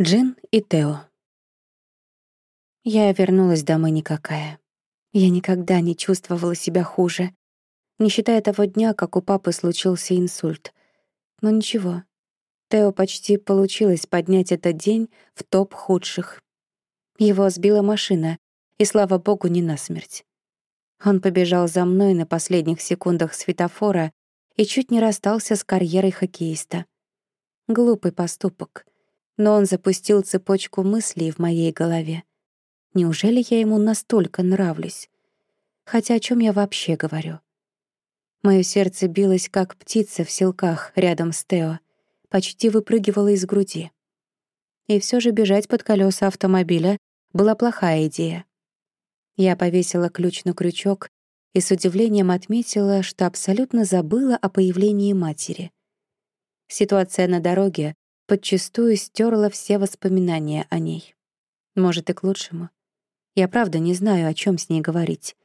Джин и Тео. Я вернулась домой никакая. Я никогда не чувствовала себя хуже, не считая того дня, как у папы случился инсульт. Но ничего. Тео почти получилось поднять этот день в топ худших. Его сбила машина, и, слава богу, не насмерть. Он побежал за мной на последних секундах светофора и чуть не расстался с карьерой хоккеиста. Глупый поступок — но он запустил цепочку мыслей в моей голове. Неужели я ему настолько нравлюсь? Хотя о чем я вообще говорю? Моё сердце билось, как птица в селках рядом с Тео, почти выпрыгивало из груди. И все же бежать под колеса автомобиля была плохая идея. Я повесила ключ на крючок и с удивлением отметила, что абсолютно забыла о появлении матери. Ситуация на дороге подчистую стерла все воспоминания о ней. Может, и к лучшему. Я правда не знаю, о чем с ней говорить.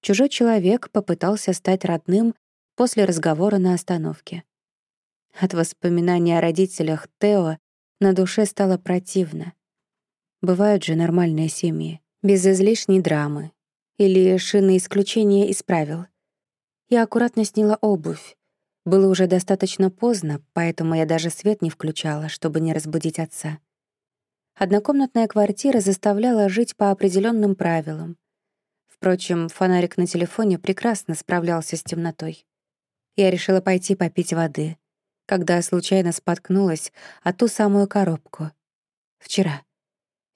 Чужой человек попытался стать родным после разговора на остановке. От воспоминаний о родителях Тео на душе стало противно. Бывают же нормальные семьи, без излишней драмы. Или шины исключения из правил. Я аккуратно сняла обувь, было уже достаточно поздно, поэтому я даже свет не включала, чтобы не разбудить отца. Однокомнатная квартира заставляла жить по определенным правилам. Впрочем, фонарик на телефоне прекрасно справлялся с темнотой. Я решила пойти попить воды, когда случайно споткнулась о ту самую коробку. Вчера.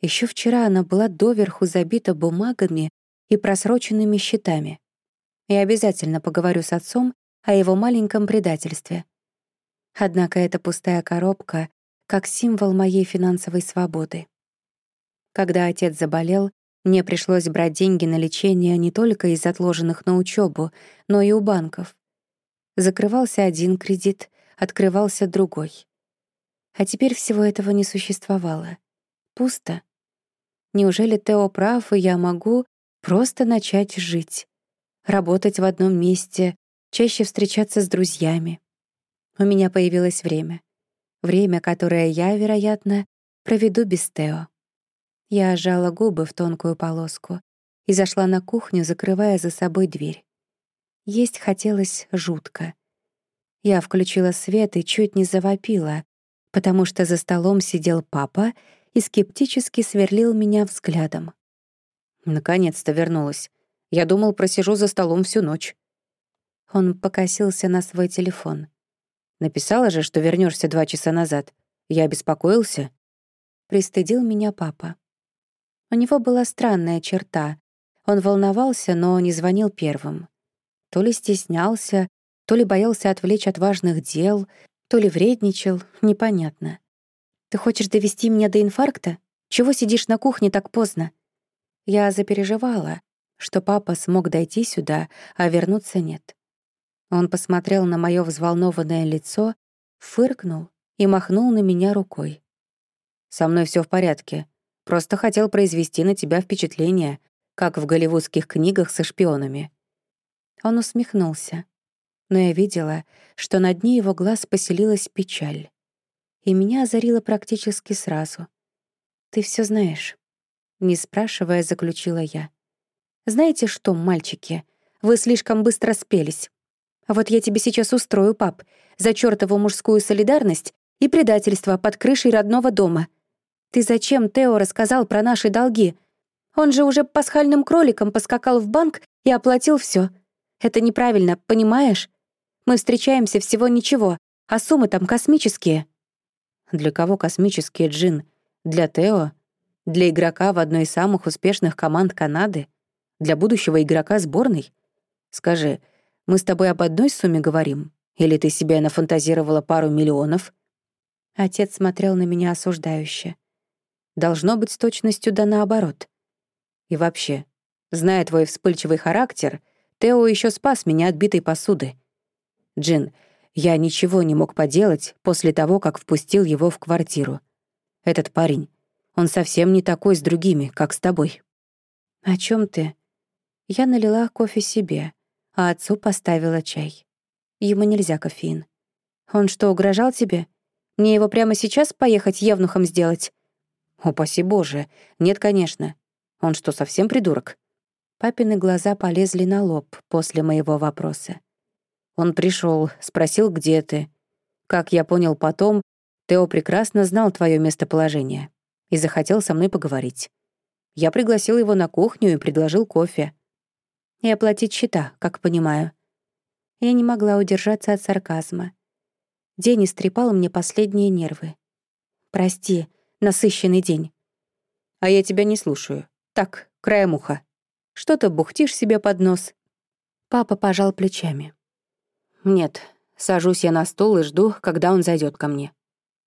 Еще вчера она была доверху забита бумагами и просроченными счетами. Я обязательно поговорю с отцом о его маленьком предательстве. Однако эта пустая коробка как символ моей финансовой свободы. Когда отец заболел, мне пришлось брать деньги на лечение не только из отложенных на учебу, но и у банков. Закрывался один кредит, открывался другой. А теперь всего этого не существовало. Пусто. Неужели Тео прав, и я могу просто начать жить? Работать в одном месте, чаще встречаться с друзьями. У меня появилось время. Время, которое я, вероятно, проведу без Тео. Я сжала губы в тонкую полоску и зашла на кухню, закрывая за собой дверь. Есть хотелось жутко. Я включила свет и чуть не завопила, потому что за столом сидел папа и скептически сверлил меня взглядом. Наконец-то вернулась. Я думал, просижу за столом всю ночь. Он покосился на свой телефон. «Написала же, что вернешься два часа назад. Я беспокоился». Пристыдил меня папа. У него была странная черта. Он волновался, но не звонил первым. То ли стеснялся, то ли боялся отвлечь от важных дел, то ли вредничал, непонятно. «Ты хочешь довести меня до инфаркта? Чего сидишь на кухне так поздно?» Я запереживала, что папа смог дойти сюда, а вернуться нет. Он посмотрел на моё взволнованное лицо, фыркнул и махнул на меня рукой. «Со мной всё в порядке. Просто хотел произвести на тебя впечатление, как в голливудских книгах со шпионами». Он усмехнулся, но я видела, что на дне его глаз поселилась печаль. И меня озарило практически сразу. «Ты всё знаешь», — не спрашивая, заключила я. «Знаете что, мальчики, вы слишком быстро спелись. А вот я тебе сейчас устрою, пап, за чёртову мужскую солидарность и предательство под крышей родного дома. Ты зачем Тео рассказал про наши долги? Он же уже пасхальным кроликом поскакал в банк и оплатил всё. Это неправильно, понимаешь? Мы встречаемся всего ничего, а суммы там космические. Для кого космические, Джин? Для Тео? Для игрока в одной из самых успешных команд Канады? Для будущего игрока сборной? Скажи, мы с тобой об одной сумме говорим? Или ты себе нафантазировала пару миллионов?» Отец смотрел на меня осуждающе. «Должно быть с точностью да наоборот. И вообще, зная твой вспыльчивый характер, Тео еще спас меня от битой посуды. Джин, я ничего не мог поделать после того, как впустил его в квартиру. Этот парень, он совсем не такой с другими, как с тобой». «О чем ты?» Я налила кофе себе, а отцу поставила чай. Ему нельзя кофеин. Он что, угрожал тебе? Мне его прямо сейчас поехать евнухом сделать?» «Упаси Боже! Нет, конечно. Он что, совсем придурок?» Папины глаза полезли на лоб после моего вопроса. Он пришел, спросил, где ты. Как я понял потом, Тео прекрасно знал твое местоположение и захотел со мной поговорить. Я пригласил его на кухню и предложил кофе. И оплатить счета, как понимаю. Я не могла удержаться от сарказма. День истрепал мне последние нервы. Прости, насыщенный день. А я тебя не слушаю. Так, краем уха. Что-то бухтишь себе под нос. Папа пожал плечами. Нет, сажусь я на стол и жду, когда он зайдет ко мне.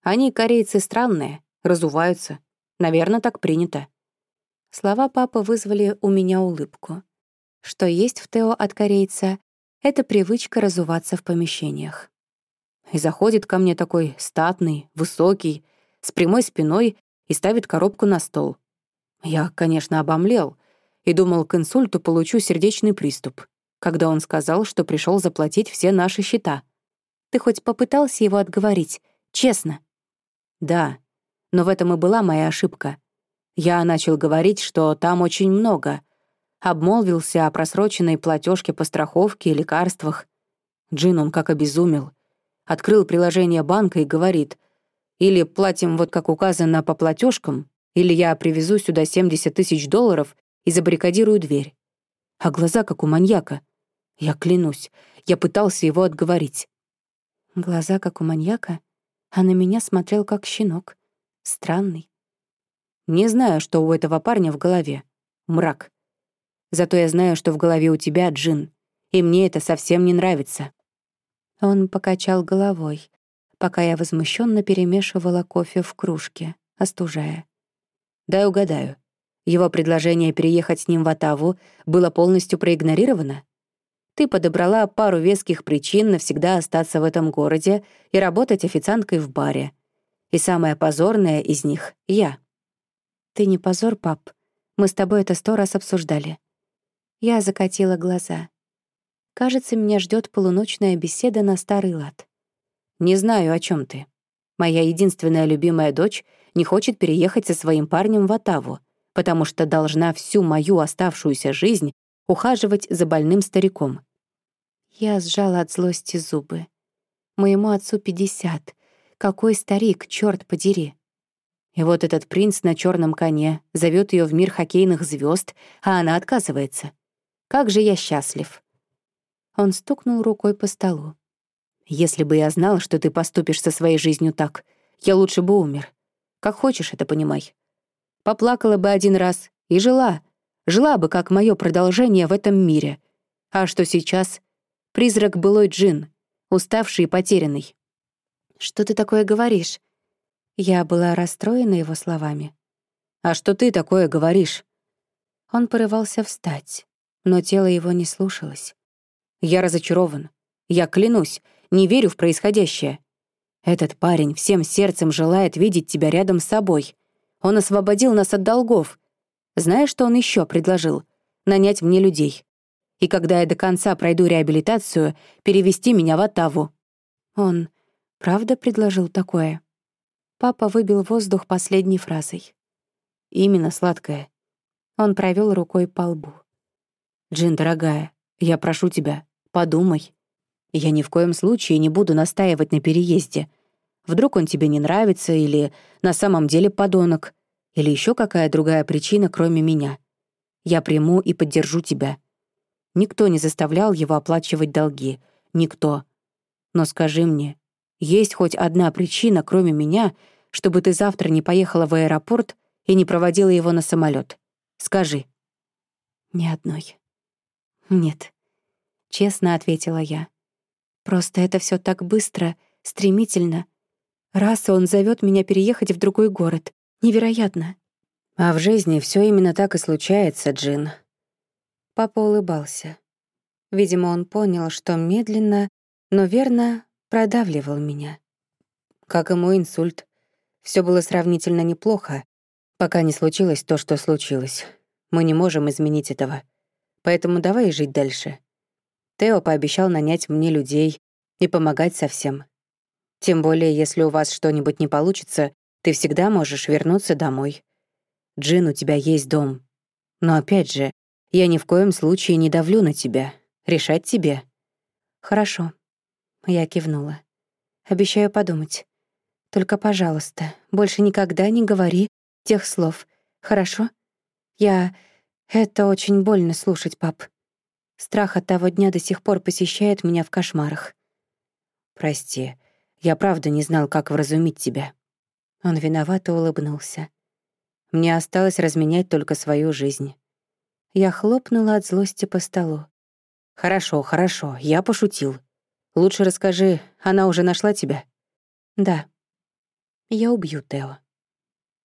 Они, корейцы, странные, разуваются. Наверное, так принято. Слова папы вызвали у меня улыбку. Что есть в Тео от корейца — это привычка разуваться в помещениях. И заходит ко мне такой статный, высокий, с прямой спиной и ставит коробку на стол. Я, конечно, обомлел и думал, к инсульту получу сердечный приступ, когда он сказал, что пришел заплатить все наши счета. Ты хоть попытался его отговорить? Честно? Да, но в этом и была моя ошибка — я начал говорить, что там очень много. Обмолвился о просроченной платежке по страховке и лекарствах. Джин, он как обезумел. Открыл приложение банка и говорит, или платим вот как указано по платежкам, или я привезу сюда 70 тысяч долларов и забаррикадирую дверь. А глаза как у маньяка. Я клянусь, я пытался его отговорить. Глаза как у маньяка, а на меня смотрел как щенок. Странный. Не знаю, что у этого парня в голове. Мрак. Зато я знаю, что в голове у тебя джин. И мне это совсем не нравится». Он покачал головой, пока я возмущенно перемешивала кофе в кружке, остужая. «Дай угадаю. Его предложение переехать с ним в Атаву было полностью проигнорировано? Ты подобрала пару веских причин навсегда остаться в этом городе и работать официанткой в баре. И самое позорное из них — я. «Ты не позор, пап. Мы с тобой это сто раз обсуждали». Я закатила глаза. Кажется, меня ждет полуночная беседа на старый лад. «Не знаю, о чем ты. Моя единственная любимая дочь не хочет переехать со своим парнем в Атаву, потому что должна всю мою оставшуюся жизнь ухаживать за больным стариком». Я сжала от злости зубы. Моему отцу пятьдесят. Какой старик, черт подери. И вот этот принц на черном коне зовет ее в мир хоккейных звезд, а она отказывается. Как же я счастлив. Он стукнул рукой по столу. Если бы я знал, что ты поступишь со своей жизнью так, я лучше бы умер. Как хочешь это понимай. Поплакала бы один раз и жила. Жила бы, как мое продолжение в этом мире. А что сейчас? Призрак былой джин, уставший и потерянный. «Что ты такое говоришь?» Я была расстроена его словами. «А что ты такое говоришь?» Он порывался встать, но тело его не слушалось. «Я разочарован. Я клянусь, не верю в происходящее. Этот парень всем сердцем желает видеть тебя рядом с собой. Он освободил нас от долгов. Знаешь, что он еще предложил? Нанять мне людей. И когда я до конца пройду реабилитацию, перевести меня в Оттаву». Он правда предложил такое? Папа выбил воздух последней фразой. «Именно сладкое». Он провел рукой по лбу. «Джин, дорогая, я прошу тебя, подумай. Я ни в коем случае не буду настаивать на переезде. Вдруг он тебе не нравится или на самом деле подонок, или еще какая другая причина, кроме меня. Я приму и поддержу тебя. Никто не заставлял его оплачивать долги. Никто. Но скажи мне, есть хоть одна причина, кроме меня, чтобы ты завтра не поехала в аэропорт и не проводила его на самолет. Скажи». «Ни одной». «Нет», — честно ответила я. «Просто это все так быстро, стремительно. Раз он зовет меня переехать в другой город. Невероятно». «А в жизни все именно так и случается, Джин». Папа улыбался. Видимо, он понял, что медленно, но верно продавливал меня. Как мой инсульт. Все было сравнительно неплохо, пока не случилось то, что случилось. Мы не можем изменить этого. Поэтому давай жить дальше. Тео пообещал нанять мне людей и помогать со всем. Тем более, если у вас что-нибудь не получится, ты всегда можешь вернуться домой. Джин, у тебя есть дом. Но опять же, я ни в коем случае не давлю на тебя. Решать тебе. Хорошо. Я кивнула. Обещаю подумать. Только, пожалуйста, больше никогда не говори тех слов. Хорошо? Я... Это очень больно слушать, пап. Страх от того дня до сих пор посещает меня в кошмарах. Прости, я правда не знал, как вразумить тебя. Он виновато улыбнулся. Мне осталось разменять только свою жизнь. Я хлопнула от злости по столу. «Хорошо, хорошо, я пошутил. Лучше расскажи, она уже нашла тебя?» «Да. Я убью Тео».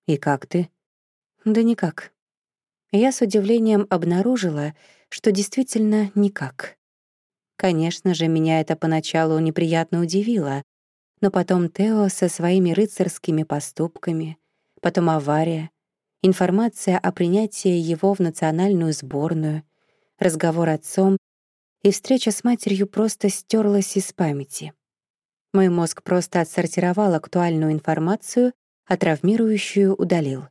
«И как ты?» «Да никак». Я с удивлением обнаружила, что действительно никак. Конечно же, меня это поначалу неприятно удивило, но потом Тео со своими рыцарскими поступками, потом авария, информация о принятии его в национальную сборную, разговор отцом и встреча с матерью просто стерлась из памяти. Мой мозг просто отсортировал актуальную информацию, а травмирующую удалил.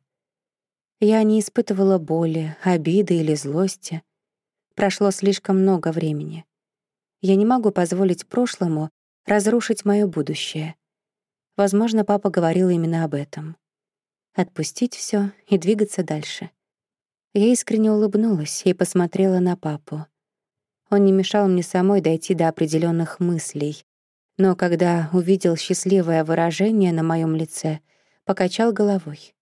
Я не испытывала боли, обиды или злости. Прошло слишком много времени. Я не могу позволить прошлому разрушить моё будущее. Возможно, папа говорил именно об этом отпустить все и двигаться дальше. Я искренне улыбнулась и посмотрела на папу. Он не мешал мне самой дойти до определенных мыслей, но когда увидел счастливое выражение на моем лице, покачал головой.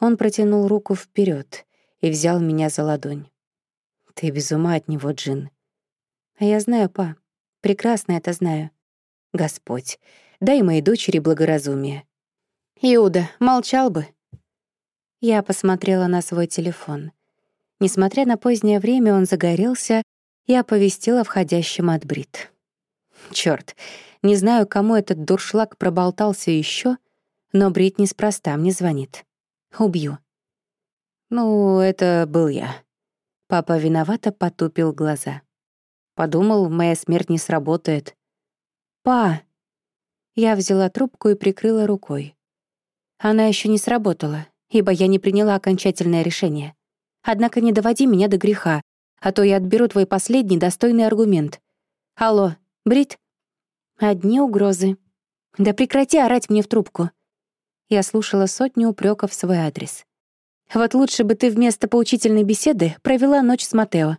Он протянул руку вперед и взял меня за ладонь. «Ты без ума от него, Джин». «А я знаю, па. Прекрасно это знаю. Господь, дай моей дочери благоразумие. Иуда, молчал бы. Я посмотрела на свой телефон. Несмотря на позднее время, он загорелся и оповестил о входящем от Брит. Чёрт, не знаю, кому этот дуршлаг проболтался еще, но Брит неспроста мне звонит. Убью. Ну, это был я. Папа виновато потупил глаза. Подумал, моя смерть не сработает. «Па!» Я взяла трубку и прикрыла рукой. Она еще не сработала, ибо я не приняла окончательное решение. Однако не доводи меня до греха, а то я отберу твой последний достойный аргумент. Алло, Брит? Одни угрозы. Да прекрати орать мне в трубку. Я слушала сотню упреков в свой адрес. Вот лучше бы ты вместо поучительной беседы провела ночь с Матео.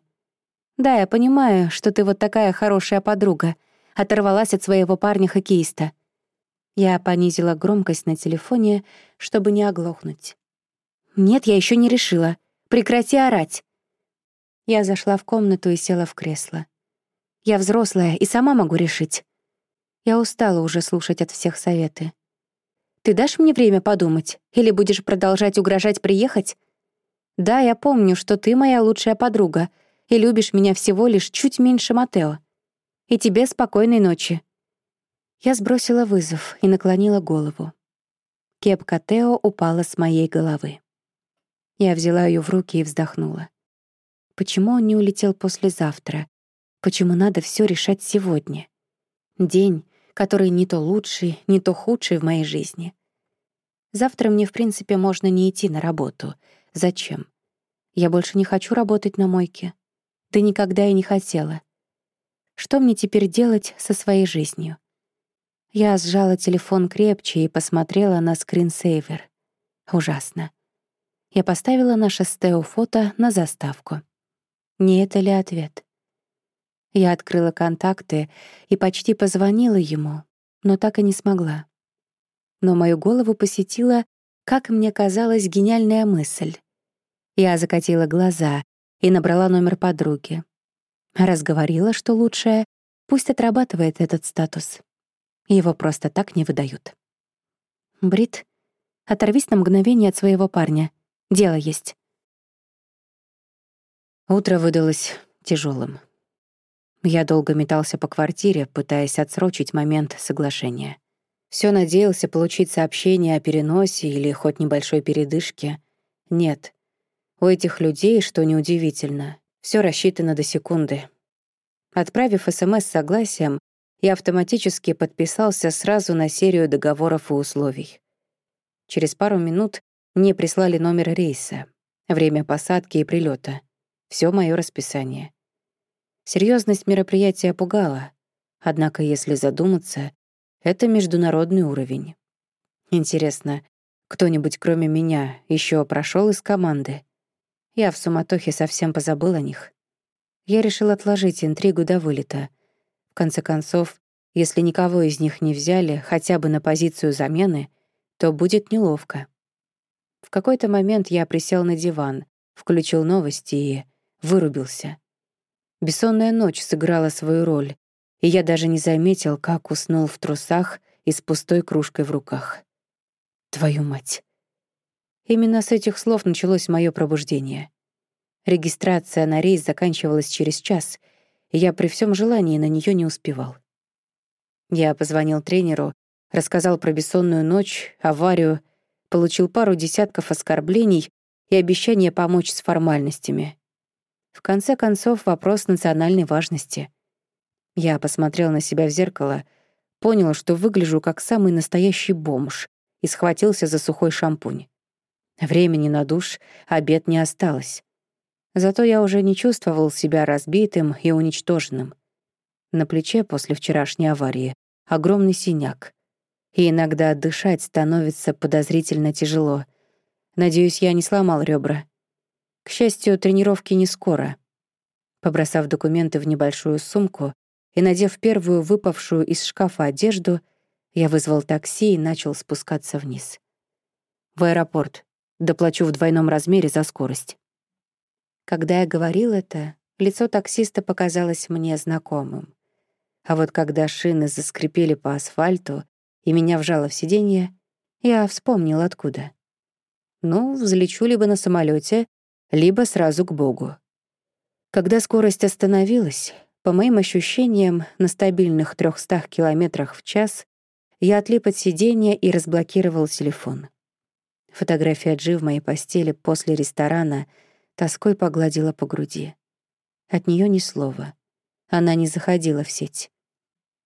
Да, я понимаю, что ты вот такая хорошая подруга, оторвалась от своего парня-хоккеиста — я понизила громкость на телефоне, чтобы не оглохнуть. «Нет, я еще не решила. Прекрати орать!» Я зашла в комнату и села в кресло. Я взрослая и сама могу решить. Я устала уже слушать от всех советы. Ты дашь мне время подумать? Или будешь продолжать угрожать приехать? Да, я помню, что ты моя лучшая подруга и любишь меня всего лишь чуть меньше Матео. И тебе спокойной ночи. Я сбросила вызов и наклонила голову. Кепка Тео упала с моей головы. Я взяла ее в руки и вздохнула. Почему он не улетел послезавтра? Почему надо все решать сегодня? День, который не то лучший, не то худший в моей жизни. Завтра мне, в принципе, можно не идти на работу. Зачем? Я больше не хочу работать на мойке. Да никогда и не хотела. Что мне теперь делать со своей жизнью? Я сжала телефон крепче и посмотрела на скринсейвер. Ужасно. Я поставила наше Стео фото на заставку. Не это ли ответ? Я открыла контакты и почти позвонила ему, но так и не смогла. Но мою голову посетила, как мне казалось, гениальная мысль. Я закатила глаза и набрала номер подруги. Разговорила, что лучшее — пусть отрабатывает этот статус. Его просто так не выдают. Брит, оторвись на мгновение от своего парня. Дело есть. Утро выдалось тяжелым. Я долго метался по квартире, пытаясь отсрочить момент соглашения. Все надеялся получить сообщение о переносе или хоть небольшой передышке. Нет. У этих людей, что неудивительно, все рассчитано до секунды. Отправив СМС с согласием, и автоматически подписался сразу на серию договоров и условий. Через пару минут мне прислали номер рейса, время посадки и прилета, все мое расписание. Серьезность мероприятия пугала, однако, если задуматься, это международный уровень. Интересно, кто-нибудь кроме меня еще прошел из команды? Я в суматохе совсем позабыл о них. Я решил отложить интригу до вылета. В конце концов, если никого из них не взяли хотя бы на позицию замены, то будет неловко. В какой-то момент я присел на диван, включил новости и вырубился. Бессонная ночь сыграла свою роль, и я даже не заметил, как уснул в трусах и с пустой кружкой в руках. Твою мать. Именно с этих слов началось мое пробуждение. Регистрация на рейс заканчивалась через час, и я при всем желании на нее не успевал. Я позвонил тренеру, рассказал про бессонную ночь, аварию, получил пару десятков оскорблений и обещание помочь с формальностями. В конце концов, вопрос национальной важности. Я посмотрел на себя в зеркало, понял, что выгляжу как самый настоящий бомж и схватился за сухой шампунь. Времени на душ, обед не осталось. Зато я уже не чувствовал себя разбитым и уничтоженным. На плече после вчерашней аварии огромный синяк. И иногда дышать становится подозрительно тяжело. Надеюсь, я не сломал ребра. К счастью, тренировки не скоро. Побросав документы в небольшую сумку и надев первую выпавшую из шкафа одежду, я вызвал такси и начал спускаться вниз. В аэропорт. Доплачу в двойном размере за скорость. Когда я говорил это, лицо таксиста показалось мне знакомым. А вот когда шины заскрипели по асфальту и меня вжало в сиденье, я вспомнил откуда. Ну, взлечу либо на самолете, либо сразу к Богу. Когда скорость остановилась, по моим ощущениям, на стабильных 300 километрах в час, я отлип от сиденья и разблокировал телефон. Фотография Джи в моей постели после ресторана тоской погладила по груди. От нее ни слова. Она не заходила в сеть.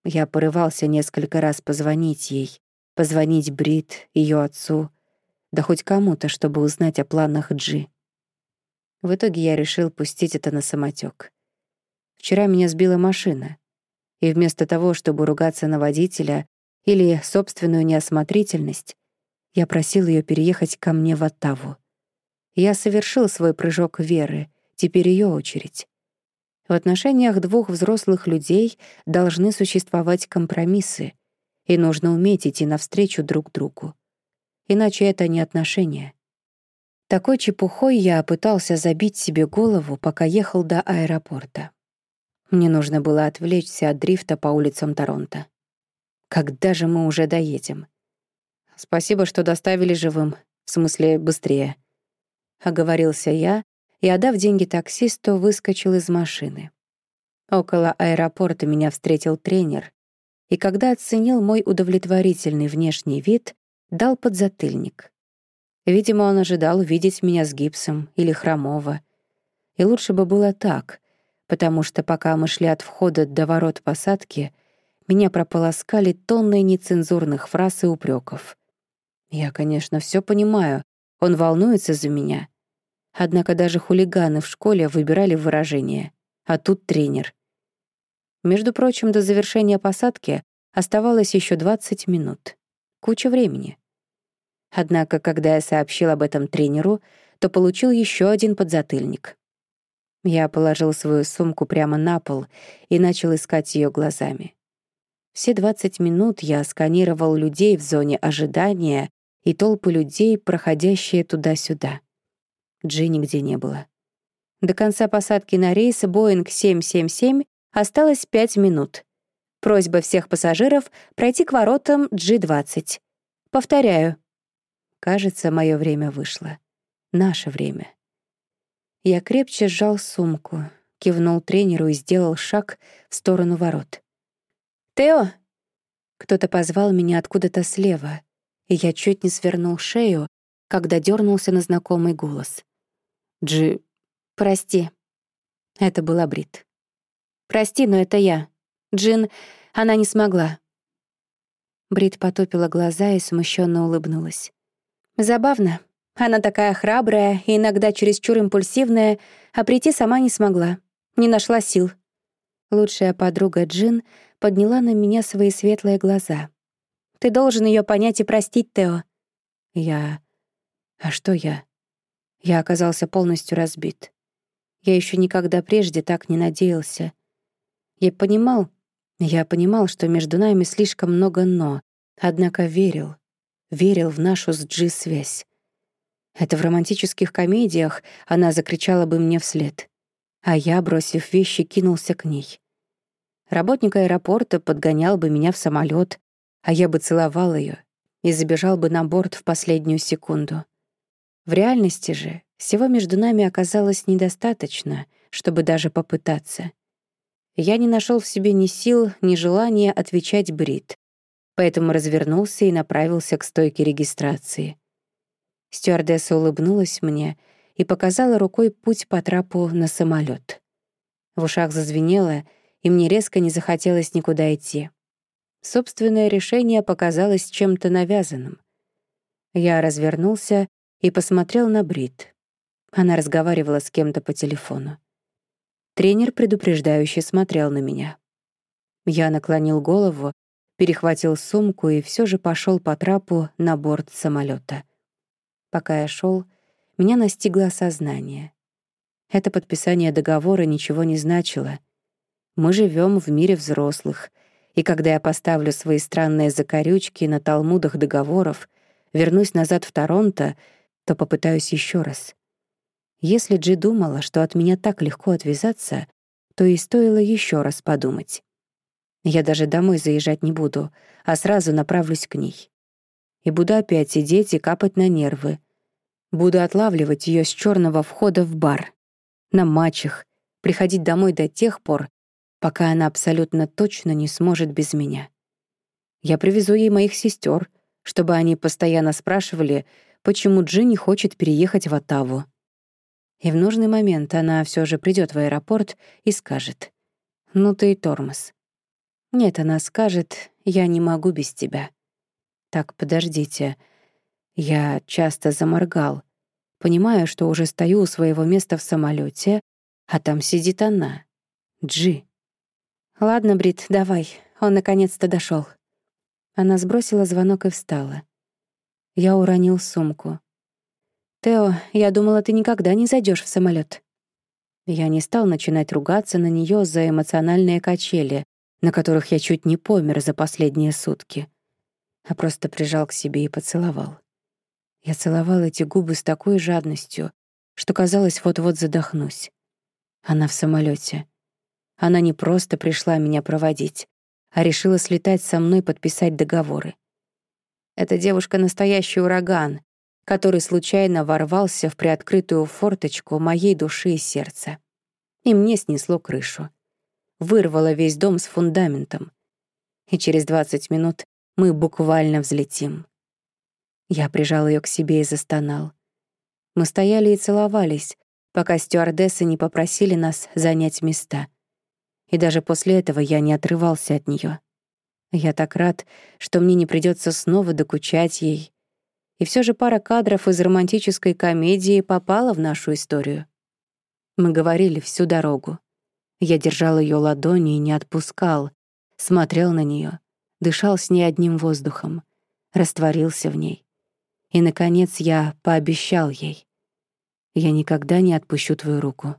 Я порывался несколько раз позвонить ей, позвонить Брит, ее отцу, да хоть кому-то, чтобы узнать о планах Джи. В итоге я решил пустить это на самотек. Вчера меня сбила машина, и вместо того, чтобы ругаться на водителя или собственную неосмотрительность, я просил ее переехать ко мне в Оттаву. Я совершил свой прыжок веры, теперь ее очередь. В отношениях двух взрослых людей должны существовать компромиссы, и нужно уметь идти навстречу друг другу. Иначе это не отношения. Такой чепухой я пытался забить себе голову, пока ехал до аэропорта. Мне нужно было отвлечься от дрифта по улицам Торонто. Когда же мы уже доедем? Спасибо, что доставили живым. В смысле, быстрее. Оговорился я и, отдав деньги таксисту, выскочил из машины. Около аэропорта меня встретил тренер, и когда оценил мой удовлетворительный внешний вид, дал подзатыльник. Видимо, он ожидал увидеть меня с гипсом или хромого. И лучше бы было так, потому что пока мы шли от входа до ворот посадки, меня прополоскали тонны нецензурных фраз и упреков. Я, конечно, все понимаю, он волнуется за меня. Однако даже хулиганы в школе выбирали выражение, а тут тренер. Между прочим, до завершения посадки оставалось еще 20 минут. Куча времени. Однако, когда я сообщил об этом тренеру, то получил еще один подзатыльник. Я положил свою сумку прямо на пол и начал искать ее глазами. Все 20 минут я сканировал людей в зоне ожидания и толпы людей, проходящие туда-сюда. Джи нигде не было. До конца посадки на рейс Боинг 777 осталось 5 минут. Просьба всех пассажиров пройти к воротам G20. Повторяю, Кажется, мое время вышло. Наше время. Я крепче сжал сумку, кивнул тренеру и сделал шаг в сторону ворот. «Тео!» Кто-то позвал меня откуда-то слева, и я чуть не свернул шею, когда дернулся на знакомый голос. «Джи...» «Прости». Это была Брит. «Прости, но это я. Джин, Она не смогла. Брит потупила глаза и смущенно улыбнулась. Забавно. Она такая храбрая и иногда чересчур импульсивная, а прийти сама не смогла. Не нашла сил. Лучшая подруга Джин подняла на меня свои светлые глаза. «Ты должен ее понять и простить, Тео». «Я... А что я?» Я оказался полностью разбит. Я еще никогда прежде так не надеялся. Я понимал, я понимал, что между нами слишком много «но», однако верил, верил в нашу с Джи связь. Это в романтических комедиях она закричала бы мне вслед, а я, бросив вещи, кинулся к ней. Работник аэропорта подгонял бы меня в самолет, а я бы целовал ее и забежал бы на борт в последнюю секунду. В реальности же всего между нами оказалось недостаточно, чтобы даже попытаться. Я не нашел в себе ни сил, ни желания отвечать Брит, поэтому развернулся и направился к стойке регистрации. Стюардесса улыбнулась мне и показала рукой путь по трапу на самолет. В ушах зазвенело, и мне резко не захотелось никуда идти. Собственное решение показалось чем-то навязанным. Я развернулся и посмотрел на Брит. Она разговаривала с кем-то по телефону. Тренер предупреждающе смотрел на меня. Я наклонил голову, перехватил сумку и все же пошел по трапу на борт самолета. Пока я шел, меня настигло осознание. Это подписание договора ничего не значило. Мы живем в мире взрослых, и когда я поставлю свои странные закорючки на талмудах договоров, вернусь назад в Торонто, то попытаюсь еще раз. Если Джи думала, что от меня так легко отвязаться, то и стоило еще раз подумать. Я даже домой заезжать не буду, а сразу направлюсь к ней. И буду опять сидеть и капать на нервы. Буду отлавливать ее с черного входа в бар, на матчах, приходить домой до тех пор, пока она абсолютно точно не сможет без меня. Я привезу ей моих сестер, чтобы они постоянно спрашивали, почему Джи не хочет переехать в Оттаву. И в нужный момент она все же придет в аэропорт и скажет «Ну ты и тормоз». Нет, она скажет «Я не могу без тебя». Так, подождите. Я часто заморгал. Понимаю, что уже стою у своего места в самолете, а там сидит она, Джи. «Ладно, Брит, давай, он наконец-то дошел. Она сбросила звонок и встала. Я уронил сумку. «Тео, я думала, ты никогда не зайдешь в самолет. Я не стал начинать ругаться на нее за эмоциональные качели, на которых я чуть не помер за последние сутки, а просто прижал к себе и поцеловал. Я целовал эти губы с такой жадностью, что казалось, вот-вот задохнусь. Она в самолете. Она не просто пришла меня проводить, а решила слетать со мной подписать договоры. Эта девушка — настоящий ураган, который случайно ворвался в приоткрытую форточку моей души и сердца. И мне снесло крышу. Вырвало весь дом с фундаментом. И через 20 минут мы буквально взлетим. Я прижал ее к себе и застонал. Мы стояли и целовались, пока стюардессы не попросили нас занять места. И даже после этого я не отрывался от нее. Я так рад, что мне не придется снова докучать ей и все же пара кадров из романтической комедии попала в нашу историю. Мы говорили всю дорогу. Я держал ее ладони и не отпускал, смотрел на нее, дышал с ней одним воздухом, растворился в ней. И, наконец, я пообещал ей. Я никогда не отпущу твою руку.